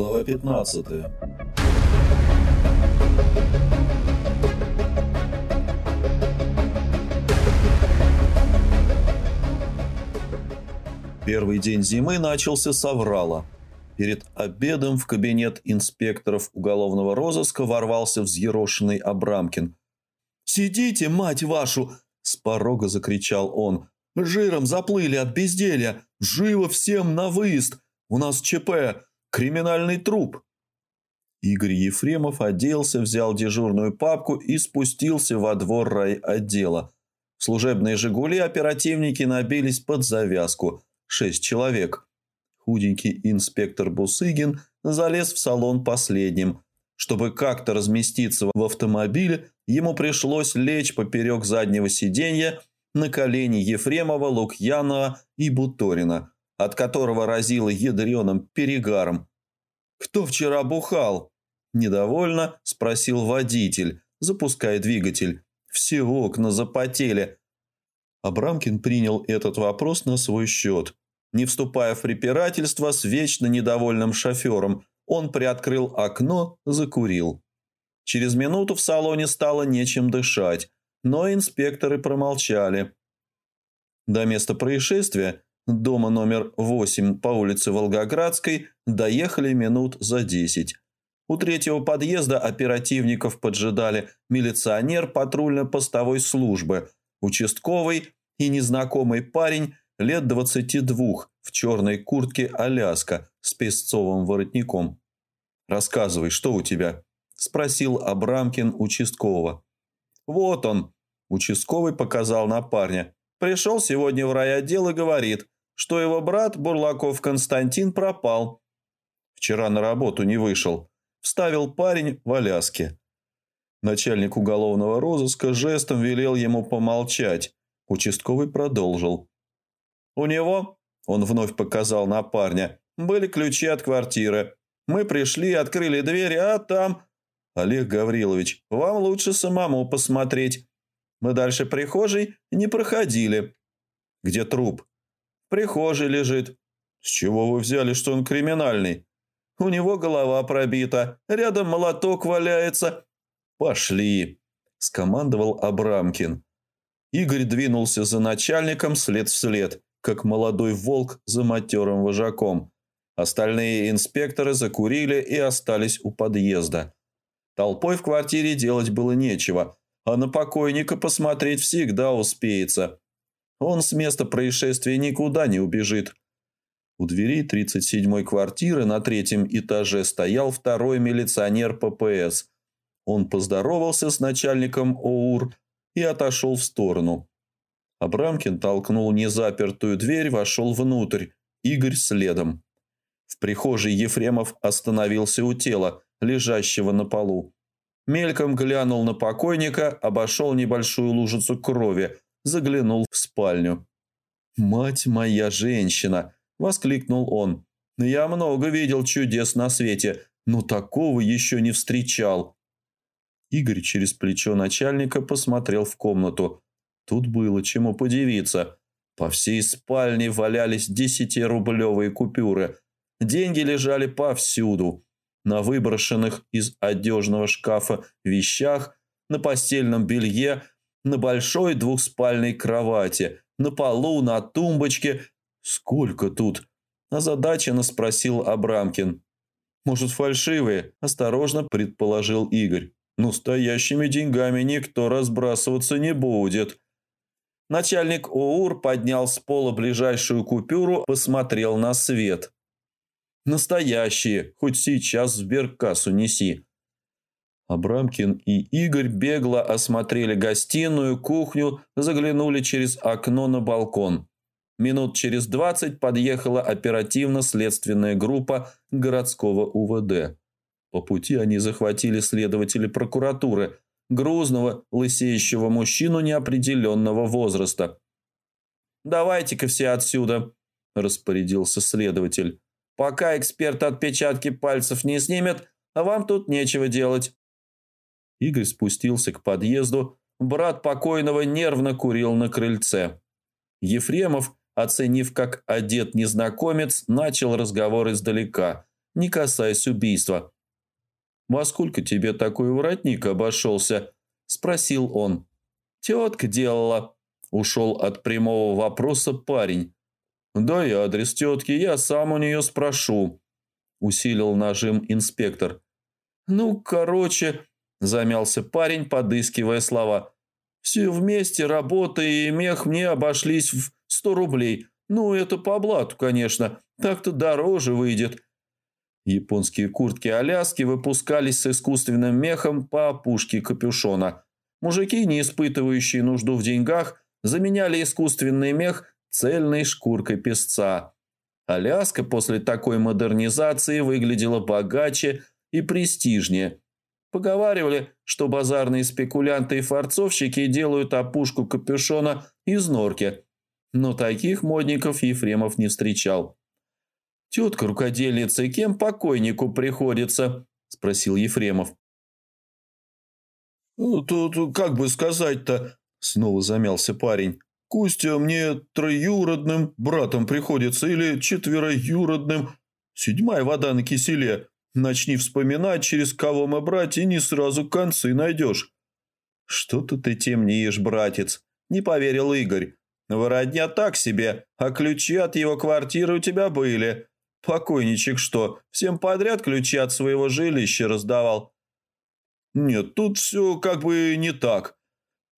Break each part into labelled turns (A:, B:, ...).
A: Глава 15 Первый день зимы начался с аврала. Перед обедом в кабинет инспекторов уголовного розыска ворвался взъерошенный Абрамкин. «Сидите, мать вашу!» – с порога закричал он. «Жиром заплыли от безделья! Живо всем на выезд! У нас ЧП! Криминальный труп!» Игорь Ефремов оделся, взял дежурную папку и спустился во двор райотдела. Служебные «Жигули» оперативники набились под завязку. Шесть человек. Худенький инспектор Бусыгин залез в салон последним. Чтобы как-то разместиться в автомобиле, ему пришлось лечь поперек заднего сиденья на колени Ефремова, Лукьянова и Буторина, от которого разило ядреным перегаром. «Кто вчера бухал?» Недовольно спросил водитель, запуская двигатель. Все окна запотели. Абрамкин принял этот вопрос на свой счет. Не вступая в препирательство с вечно недовольным шофером, он приоткрыл окно, закурил. Через минуту в салоне стало нечем дышать, но инспекторы промолчали. До места происшествия, дома номер 8 по улице Волгоградской, доехали минут за десять. У третьего подъезда оперативников поджидали милиционер патрульно-постовой службы, участковый и незнакомый парень лет двадцати двух в черной куртке Аляска с песцовым воротником. «Рассказывай, что у тебя?» – спросил Абрамкин участкового. «Вот он», – участковый показал на парня. «Пришел сегодня в райотдел и говорит, что его брат Бурлаков Константин пропал. Вчера на работу не вышел вставил парень в Аляске. Начальник уголовного розыска жестом велел ему помолчать. Участковый продолжил. «У него, — он вновь показал на парня, — были ключи от квартиры. Мы пришли, открыли дверь, а там... Олег Гаврилович, вам лучше самому посмотреть. Мы дальше прихожей не проходили. Где труп? Прихожей лежит. С чего вы взяли, что он криминальный? У него голова пробита, рядом молоток валяется. «Пошли!» – скомандовал Абрамкин. Игорь двинулся за начальником след в след, как молодой волк за матерым вожаком. Остальные инспекторы закурили и остались у подъезда. Толпой в квартире делать было нечего, а на покойника посмотреть всегда успеется. Он с места происшествия никуда не убежит. У двери 37-й квартиры на третьем этаже стоял второй милиционер ППС. Он поздоровался с начальником ОУР и отошел в сторону. Абрамкин толкнул незапертую дверь, вошел внутрь, Игорь следом. В прихожей Ефремов остановился у тела, лежащего на полу. Мельком глянул на покойника, обошел небольшую лужицу крови, заглянул в спальню. «Мать моя женщина!» Воскликнул он. «Я много видел чудес на свете, но такого еще не встречал». Игорь через плечо начальника посмотрел в комнату. Тут было чему подивиться. По всей спальне валялись десятирублевые купюры. Деньги лежали повсюду. На выброшенных из одежного шкафа вещах, на постельном белье, на большой двухспальной кровати, на полу, на тумбочке «Сколько тут?» – озадаченно спросил Абрамкин. «Может, фальшивые?» – осторожно предположил Игорь. «Настоящими деньгами никто разбрасываться не будет». Начальник ОУР поднял с пола ближайшую купюру, посмотрел на свет. «Настоящие, хоть сейчас в сберкассу неси». Абрамкин и Игорь бегло осмотрели гостиную, кухню, заглянули через окно на балкон. Минут через двадцать подъехала оперативно-следственная группа городского УВД. По пути они захватили следователя прокуратуры, грузного, лысеющего мужчину неопределенного возраста. «Давайте-ка все отсюда», – распорядился следователь. «Пока эксперт отпечатки пальцев не снимет, а вам тут нечего делать». Игорь спустился к подъезду. Брат покойного нервно курил на крыльце. Ефремов – оценив, как одет незнакомец, начал разговор издалека, не касаясь убийства. «Во сколько тебе такой воротник обошелся?» – спросил он. «Тетка делала», – ушел от прямого вопроса парень. «Дай адрес тетки, я сам у нее спрошу», – усилил нажим инспектор. «Ну, короче», – замялся парень, подыскивая слова. «Все вместе, работа и мех мне обошлись в сто рублей. Ну, это по блату, конечно. Так-то дороже выйдет». Японские куртки-аляски выпускались с искусственным мехом по опушке капюшона. Мужики, не испытывающие нужду в деньгах, заменяли искусственный мех цельной шкуркой песца. Аляска после такой модернизации выглядела богаче и престижнее. Поговаривали, что базарные спекулянты и форцовщики делают опушку капюшона из норки. Но таких модников Ефремов не встречал. «Тетка рукодельница, кем покойнику приходится?» – спросил Ефремов.
B: «Ну, тут как бы сказать-то?» – снова замялся парень. «Костя мне троюродным братом приходится или четвероюродным. Седьмая вода на киселе. Начни вспоминать, через кого мы братья, не сразу концы найдешь».
A: «Что-то ты темнеешь, братец», – не поверил Игорь. «Вородня так себе, а ключи от его квартиры у тебя были. Покойничек что, всем подряд ключи от своего жилища раздавал?
B: Нет, тут все как бы не так.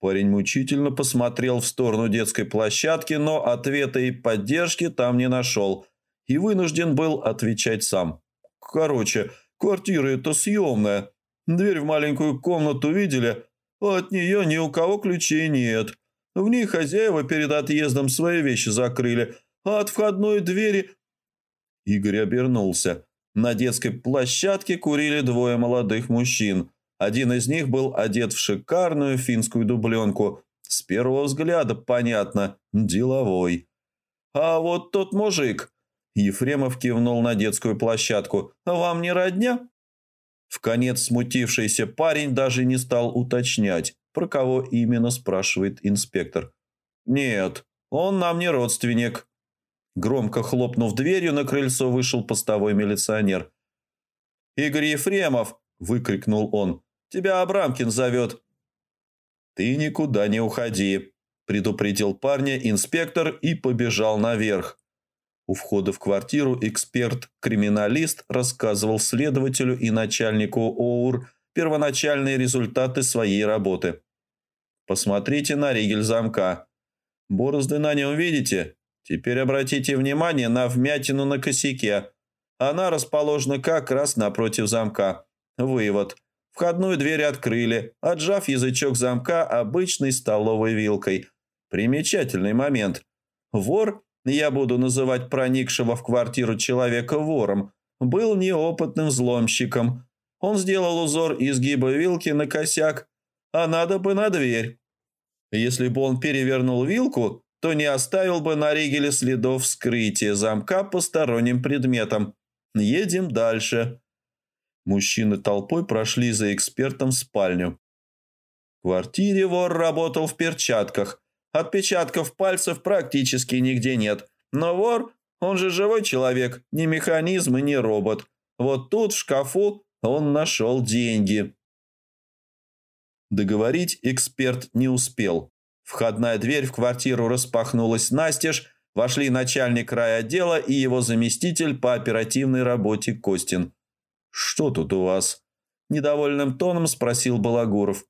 A: Парень мучительно посмотрел в сторону детской площадки, но ответа и поддержки там не нашел и вынужден был отвечать сам.
B: Короче, квартира эта съемная. Дверь в маленькую комнату видели? От нее ни у кого ключей нет. В ней хозяева перед отъездом свои вещи закрыли, а от входной двери
A: Игорь обернулся. На детской площадке курили двое молодых мужчин. Один из них был одет в шикарную финскую дубленку. С первого взгляда понятно, деловой. «А вот тот мужик!» Ефремов кивнул на детскую площадку. «Вам не родня?» В конец смутившийся парень даже не стал уточнять, про кого именно спрашивает инспектор. «Нет, он нам не родственник», Громко хлопнув дверью, на крыльцо вышел постовой милиционер. «Игорь Ефремов!» – выкрикнул он. «Тебя Абрамкин зовет!» «Ты никуда не уходи!» – предупредил парня инспектор и побежал наверх. У входа в квартиру эксперт-криминалист рассказывал следователю и начальнику ОУР первоначальные результаты своей работы. «Посмотрите на ригель замка. Борозды на нем видите? Теперь обратите внимание на вмятину на косяке. Она расположена как раз напротив замка. Вывод. Входную дверь открыли, отжав язычок замка обычной столовой вилкой. Примечательный момент. Вор, я буду называть проникшего в квартиру человека вором, был неопытным взломщиком. Он сделал узор изгиба вилки на косяк, а надо бы на дверь. Если бы он перевернул вилку, то не оставил бы на ригеле следов вскрытия замка посторонним предметом. Едем дальше. Мужчины толпой прошли за экспертом в спальню. В квартире вор работал в перчатках. Отпечатков пальцев практически нигде нет. Но вор, он же живой человек, не механизм и не робот. Вот тут, в шкафу, он нашел деньги. Договорить эксперт не успел. Входная дверь в квартиру распахнулась настежь, вошли начальник райотдела и его заместитель по оперативной работе Костин. «Что тут у вас?» – недовольным тоном спросил Балагуров.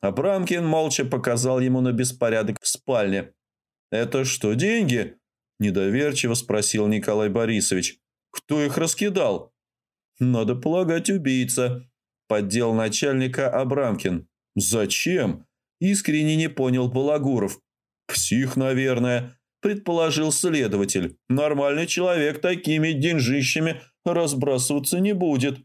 A: Абрамкин молча показал ему на беспорядок в спальне. «Это что, деньги?» – недоверчиво спросил Николай Борисович. «Кто их раскидал?» «Надо полагать, убийца», – поддел начальника Абрамкин. «Зачем?» Искренне не понял Балагуров. «Псих, наверное», – предположил следователь. «Нормальный человек такими деньжищами разбрасываться не будет».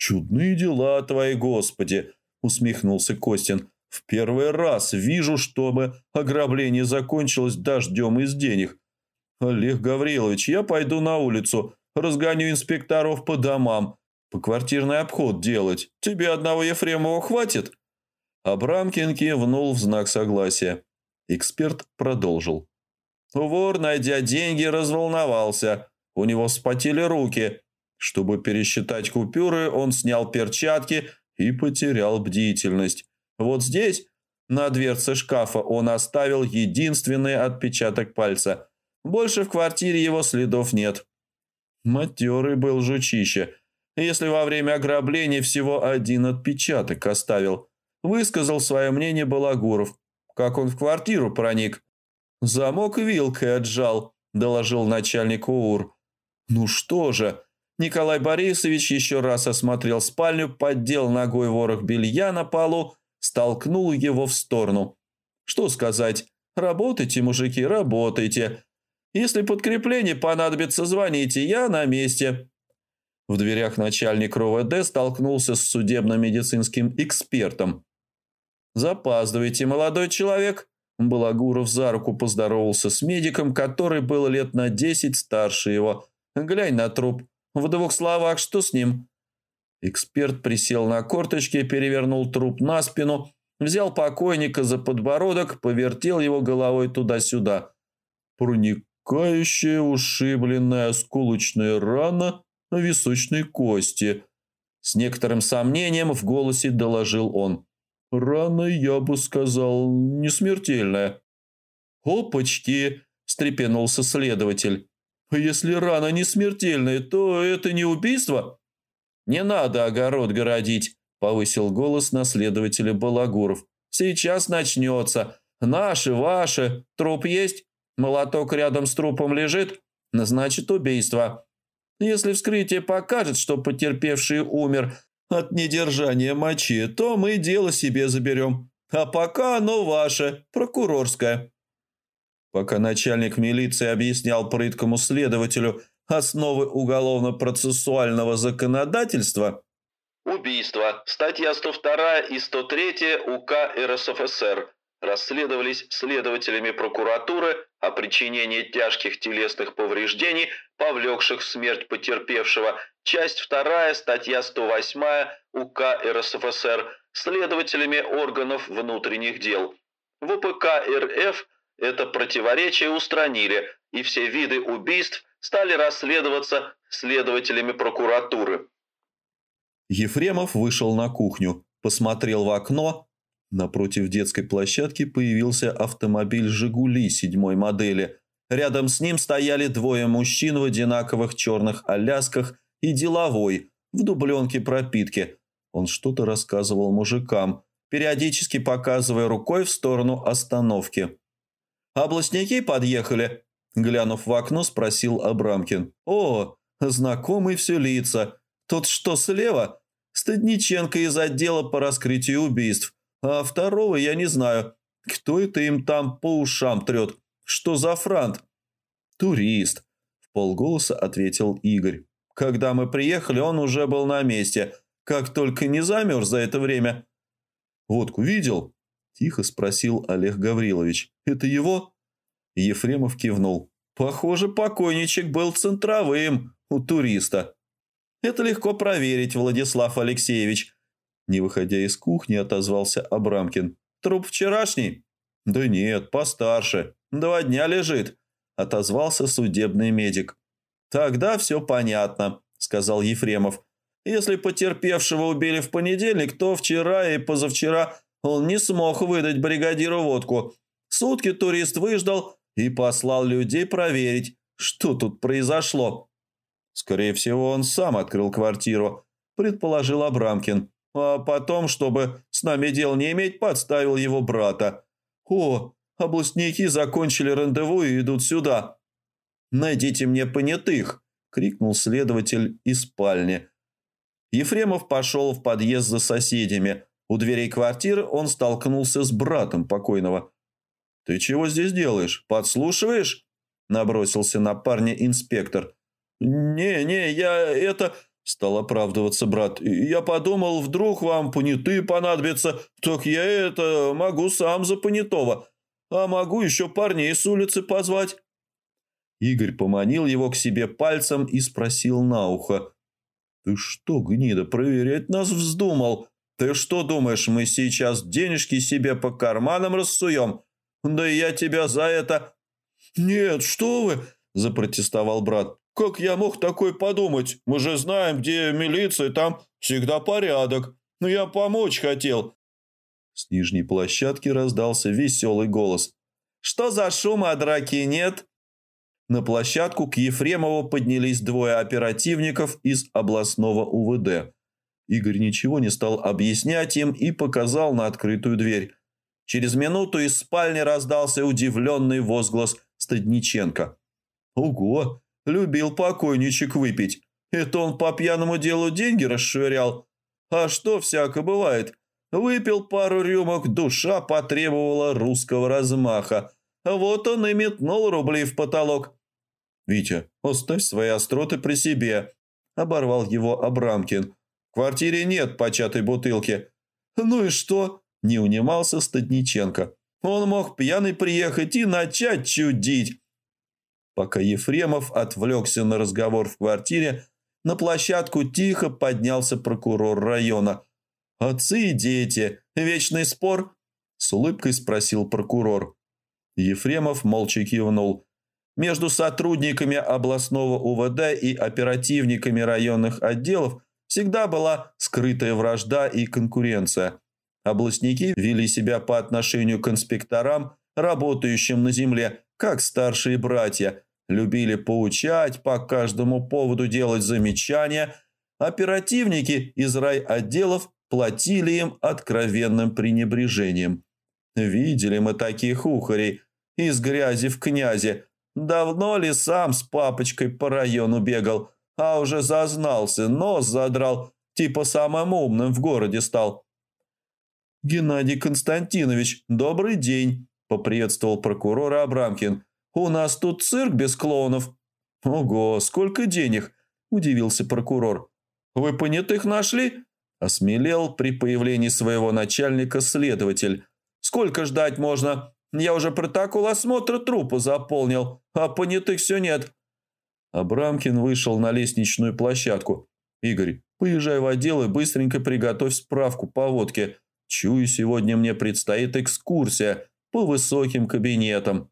A: «Чудные дела твои, Господи!» – усмехнулся Костин. «В первый раз вижу, чтобы ограбление закончилось дождем из денег. Олег Гаврилович, я пойду на улицу, разгоню инспекторов по домам, по квартирный обход делать. Тебе одного Ефремова хватит?» Абрамкин кивнул в знак согласия. Эксперт продолжил. Вор, найдя деньги, разволновался. У него вспотели руки. Чтобы пересчитать купюры, он снял перчатки и потерял бдительность. Вот здесь, на дверце шкафа, он оставил единственный отпечаток пальца. Больше в квартире его следов нет. Матерый был жучище. Если во время ограбления всего один отпечаток оставил. Высказал свое мнение Балагуров. Как он в квартиру проник. Замок вилкой отжал, доложил начальник УР. Ну что же... Николай Борисович еще раз осмотрел спальню, поддел ногой ворох белья на полу, столкнул его в сторону. Что сказать? Работайте, мужики, работайте. Если подкрепление понадобится, звоните, я на месте. В дверях начальник РОВД столкнулся с судебно-медицинским экспертом. «Запаздывайте, молодой человек!» Балагуров за руку поздоровался с медиком, который был лет на десять старше его. «Глянь на труп. В двух словах, что с ним?» Эксперт присел на корточки, перевернул труп на спину, взял покойника за подбородок, повертел его головой туда-сюда. Проникающая ушибленная осколочная рана на височной кости. С некоторым сомнением в голосе доложил он. «Рана, я бы сказал, не смертельная». «Опачки!» – встрепенулся следователь. Если рана не смертельная, то это не убийство?» «Не надо огород городить», – повысил голос наследователя Балагуров. «Сейчас начнется. Наши, ваши. Труп есть? Молоток рядом с трупом лежит? Значит, убийство. Если вскрытие покажет, что потерпевший умер от недержания мочи, то мы дело себе заберем. А пока оно ваше, прокурорское». Пока начальник милиции объяснял прыткому следователю основы уголовно-процессуального законодательства,
C: Убийство. Статья 102 и 103 УК РСФСР расследовались следователями прокуратуры о причинении тяжких телесных повреждений, повлекших смерть потерпевшего. Часть 2, статья 108 УК РСФСР следователями органов внутренних дел. В УПК РФ – это противоречие устранили, и все виды убийств стали расследоваться следователями прокуратуры.
A: Ефремов вышел на кухню, посмотрел в окно. Напротив детской площадки появился автомобиль «Жигули» седьмой модели. Рядом с ним стояли двое мужчин в одинаковых черных алясках и деловой, в дубленке пропитки. Он что-то рассказывал мужикам, периодически показывая рукой в сторону остановки. «Областники подъехали?» Глянув в окно, спросил Абрамкин. «О, знакомый все лица. Тот что слева? Стадниченко из отдела по раскрытию убийств. А второго я не знаю. Кто это им там по ушам трет? Что за франт?» «Турист», – в полголоса ответил Игорь. «Когда мы приехали, он уже был на месте. Как только не замерз за это время». «Водку видел?» – тихо спросил Олег Гаврилович. «Это его?» Ефремов кивнул. «Похоже, покойничек был центровым у туриста». «Это легко проверить, Владислав Алексеевич». Не выходя из кухни, отозвался Абрамкин. «Труп вчерашний?» «Да нет, постарше. Два дня лежит», – отозвался судебный медик. «Тогда все понятно», – сказал Ефремов. «Если потерпевшего убили в понедельник, то вчера и позавчера он не смог выдать бригадиру водку. Сутки турист выждал и послал людей проверить, что тут произошло. Скорее всего, он сам открыл квартиру, предположил Абрамкин. А потом, чтобы с нами дел не иметь, подставил его брата. О, областники закончили рандеву и идут сюда. «Найдите мне понятых!» – крикнул следователь из спальни. Ефремов пошел в подъезд за соседями – у дверей квартиры он столкнулся с братом покойного. «Ты чего здесь делаешь? Подслушиваешь?» Набросился на парня инспектор. «Не, не, я это...» Стал оправдываться брат. «Я подумал, вдруг вам понятые понадобятся, так я это могу сам за понятого, а могу еще парней с улицы позвать». Игорь поманил его к себе пальцем и спросил на ухо. «Ты что, гнида, проверять нас вздумал?» Ты что думаешь, мы сейчас денежки себе по карманам рассуем? Да я тебя за это...» «Нет, что вы!» – запротестовал брат.
B: Как я мог такой подумать? Мы же знаем, где милиция, там всегда порядок. Но я помочь хотел».
A: С нижней площадки раздался веселый голос. «Что за шум, а драки нет?» На площадку к Ефремову поднялись двое оперативников из областного УВД. Игорь ничего не стал объяснять им и показал на открытую дверь. Через минуту из спальни раздался удивленный возглас Стадниченко. «Ого! Любил покойничек выпить. Это он по пьяному делу деньги расшвырял. А что всяко бывает? Выпил пару рюмок, душа потребовала русского размаха. Вот он и метнул рубли в потолок. «Витя, оставь свои остроты при себе», – оборвал его Абрамкин. «В квартире нет початой бутылки». «Ну и что?» – не унимался Стадниченко. «Он мог пьяный приехать и начать чудить». Пока Ефремов отвлекся на разговор в квартире, на площадку тихо поднялся прокурор района. «Отцы и дети. Вечный спор?» – с улыбкой спросил прокурор. Ефремов молча кивнул. Между сотрудниками областного УВД и оперативниками районных отделов всегда была скрытая вражда и конкуренция. Областники вели себя по отношению к инспекторам, работающим на земле, как старшие братья, любили поучать, по каждому поводу делать замечания. Оперативники из райотделов платили им откровенным пренебрежением. Видели мы таких ухарей из грязи в князе. Давно ли сам с папочкой по району бегал, а уже зазнался, нос задрал, типа самым умным в городе стал. «Геннадий Константинович, добрый день!» – поприветствовал прокурора Абрамкин. «У нас тут цирк без клоунов». «Ого, сколько денег!» – удивился прокурор. «Вы понятых нашли?» – осмелел при появлении своего начальника следователь. «Сколько ждать можно? Я уже протокол осмотра трупа заполнил, а понятых все нет». Абрамкин вышел на лестничную площадку. «Игорь, поезжай в отдел и быстренько приготовь справку по водке. Чую, сегодня мне предстоит экскурсия по высоким кабинетам».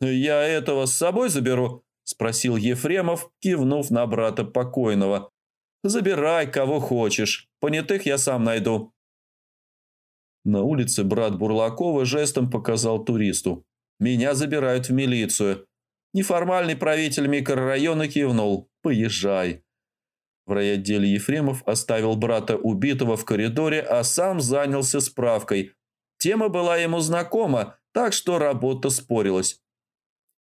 A: «Я этого с собой заберу?» – спросил Ефремов, кивнув на брата покойного. «Забирай, кого хочешь. Понятых я сам найду». На улице брат Бурлакова жестом показал туристу. «Меня забирают в милицию». Неформальный правитель микрорайона кивнул. «Поезжай». В райотделе Ефремов оставил брата убитого в коридоре, а сам занялся справкой. Тема была ему знакома, так что работа спорилась.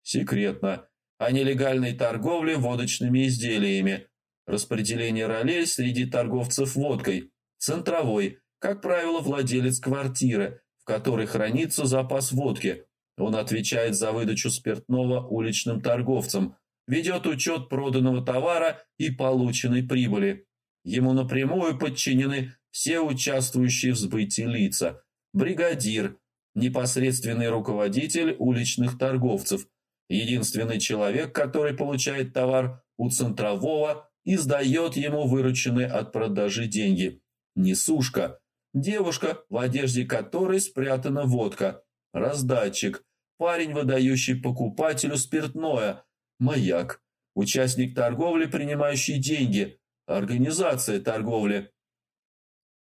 A: Секретно. О нелегальной торговле водочными изделиями. Распределение ролей среди торговцев водкой. Центровой. Как правило, владелец квартиры, в которой хранится запас водки. Он отвечает за выдачу спиртного уличным торговцам – ведет учет проданного товара и полученной прибыли. Ему напрямую подчинены все участвующие в сбытии лица. Бригадир, непосредственный руководитель уличных торговцев, единственный человек, который получает товар у центрового и сдает ему вырученные от продажи деньги. Несушка, девушка, в одежде которой спрятана водка. Раздатчик, парень, выдающий покупателю спиртное – Маяк. Участник торговли, принимающий деньги. Организация торговли.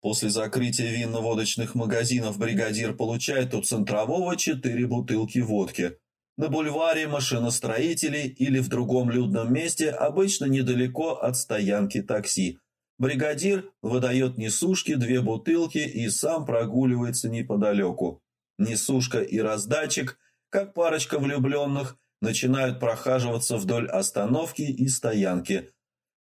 A: После закрытия винно-водочных магазинов бригадир получает у центрового четыре бутылки водки. На бульваре машиностроителей или в другом людном месте, обычно недалеко от стоянки такси. Бригадир выдает несушке две бутылки и сам прогуливается неподалеку. Несушка и раздатчик, как парочка влюбленных, начинают прохаживаться вдоль остановки и стоянки.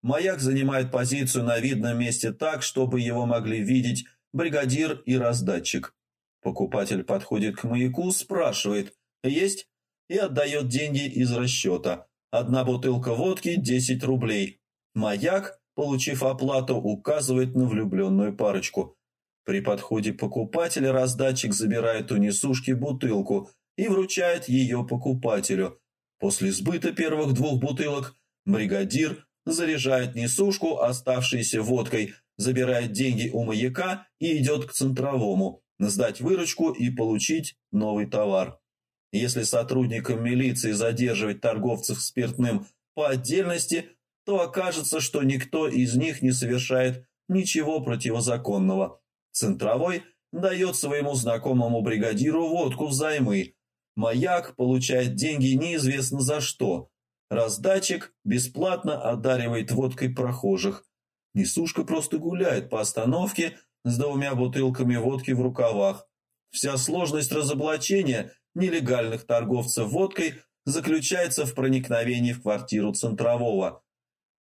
A: Маяк занимает позицию на видном месте так, чтобы его могли видеть бригадир и раздатчик. Покупатель подходит к маяку, спрашивает «Есть?» и отдает деньги из расчета. Одна бутылка водки – 10 рублей. Маяк, получив оплату, указывает на влюбленную парочку. При подходе покупателя раздатчик забирает у несушки бутылку и вручает ее покупателю – После сбыта первых двух бутылок бригадир заряжает несушку, оставшейся водкой, забирает деньги у маяка и идет к центровому, сдать выручку и получить новый товар. Если сотрудникам милиции задерживать торговцев спиртным по отдельности, то окажется, что никто из них не совершает ничего противозаконного. Центровой дает своему знакомому бригадиру водку взаймы. Маяк получает деньги неизвестно за что. Раздатчик бесплатно одаривает водкой прохожих. Несушка просто гуляет по остановке с двумя бутылками водки в рукавах. Вся сложность разоблачения нелегальных торговцев водкой заключается в проникновении в квартиру Центрового.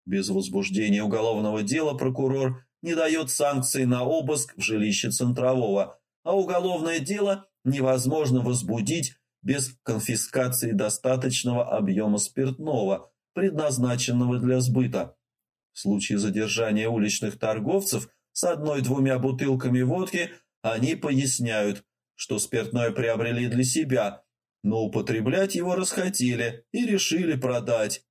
A: Без возбуждения уголовного дела прокурор не дает санкции на обыск в жилище Центрового, а уголовное дело невозможно возбудить без конфискации достаточного объема спиртного, предназначенного для сбыта. В случае задержания уличных торговцев с одной-двумя бутылками водки они поясняют, что спиртное приобрели для себя, но употреблять его расхотели и решили продать.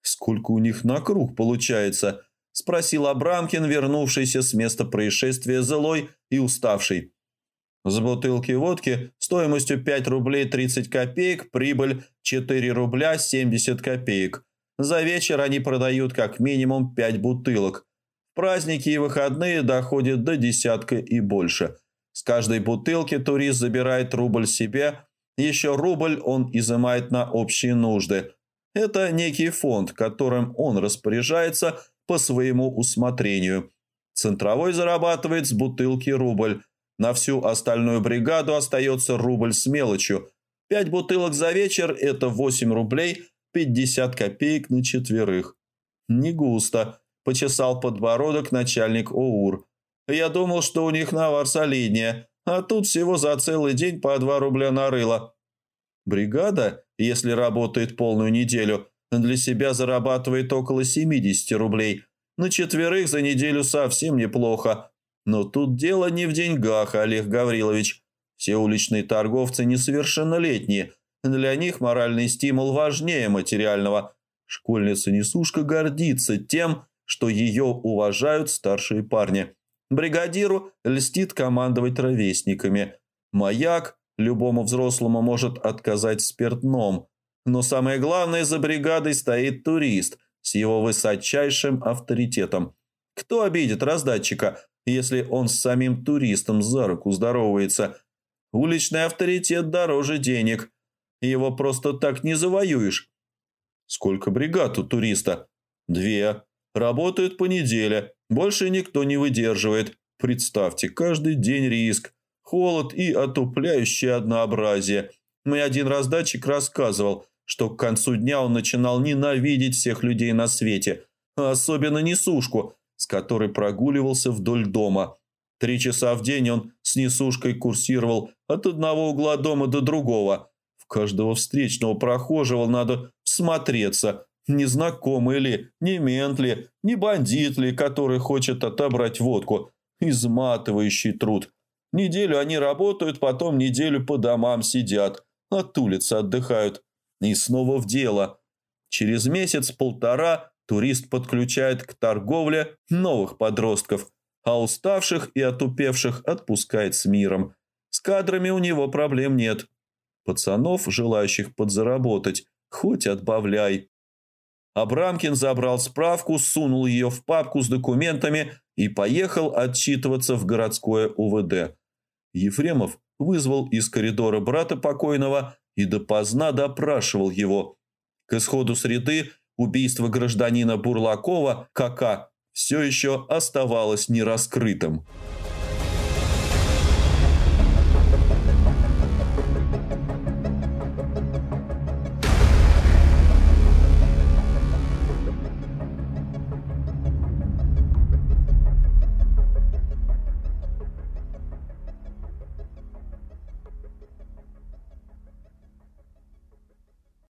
B: «Сколько у них на круг получается?» – спросил Абрамкин, вернувшийся с места происшествия злой и уставший. С бутылки водки стоимостью 5 рублей 30 копеек, прибыль 4 рубля 70 копеек. За вечер они продают как минимум 5 бутылок. Праздники и выходные доходит до десятка и больше. С каждой бутылки турист забирает рубль себе, еще рубль он изымает на общие нужды. Это некий фонд, которым он распоряжается по своему усмотрению. Центровой зарабатывает с бутылки рубль. На всю остальную бригаду остается рубль с мелочью. Пять бутылок за вечер – это 8 рублей 50 копеек на четверых. Не густо, почесал подбородок начальник ОУР. Я думал, что у них навар солиднее, а тут всего за целый день по 2 рубля нарыло. Бригада, если работает полную неделю, для себя зарабатывает около 70 рублей. На четверых за неделю совсем неплохо. Но тут дело не в деньгах, Олег Гаврилович. Все уличные торговцы несовершеннолетние. Для них моральный стимул важнее материального. Школьница-несушка гордится тем, что ее уважают старшие парни. Бригадиру льстит командовать ровесниками. Маяк любому взрослому может отказать спиртном. Но самое главное, за бригадой стоит турист с его высочайшим авторитетом. Кто обидит раздатчика, если он с самим туристом за руку здоровается? Уличный авторитет дороже денег. Его просто так не завоюешь. Сколько бригад у туриста? Две. Работают по неделе. Больше никто не выдерживает. Представьте, каждый день риск холод и отупляющее однообразие. Мой один раздатчик рассказывал, что к концу дня он начинал ненавидеть всех людей на свете, а особенно несушку, с которой прогуливался вдоль дома. Три часа в день он с несушкой курсировал от одного угла дома до другого. В каждого встречного прохожего надо всмотреться, не знакомый ли, не мент ли, не бандит ли, который хочет отобрать водку. Изматывающий труд – Неделю они работают, потом неделю по домам сидят, от улицы отдыхают. И снова в дело. Через месяц-полтора турист подключает к торговле новых подростков, а уставших и отупевших отпускает с миром. С кадрами у него проблем нет. Пацанов, желающих подзаработать, хоть отбавляй. Абрамкин забрал справку, сунул ее в папку с документами и поехал отчитываться в городское УВД. Ефремов вызвал из коридора брата покойного и допоздна допрашивал его. К исходу среды убийство гражданина Бурлакова, КК, все еще оставалось нераскрытым.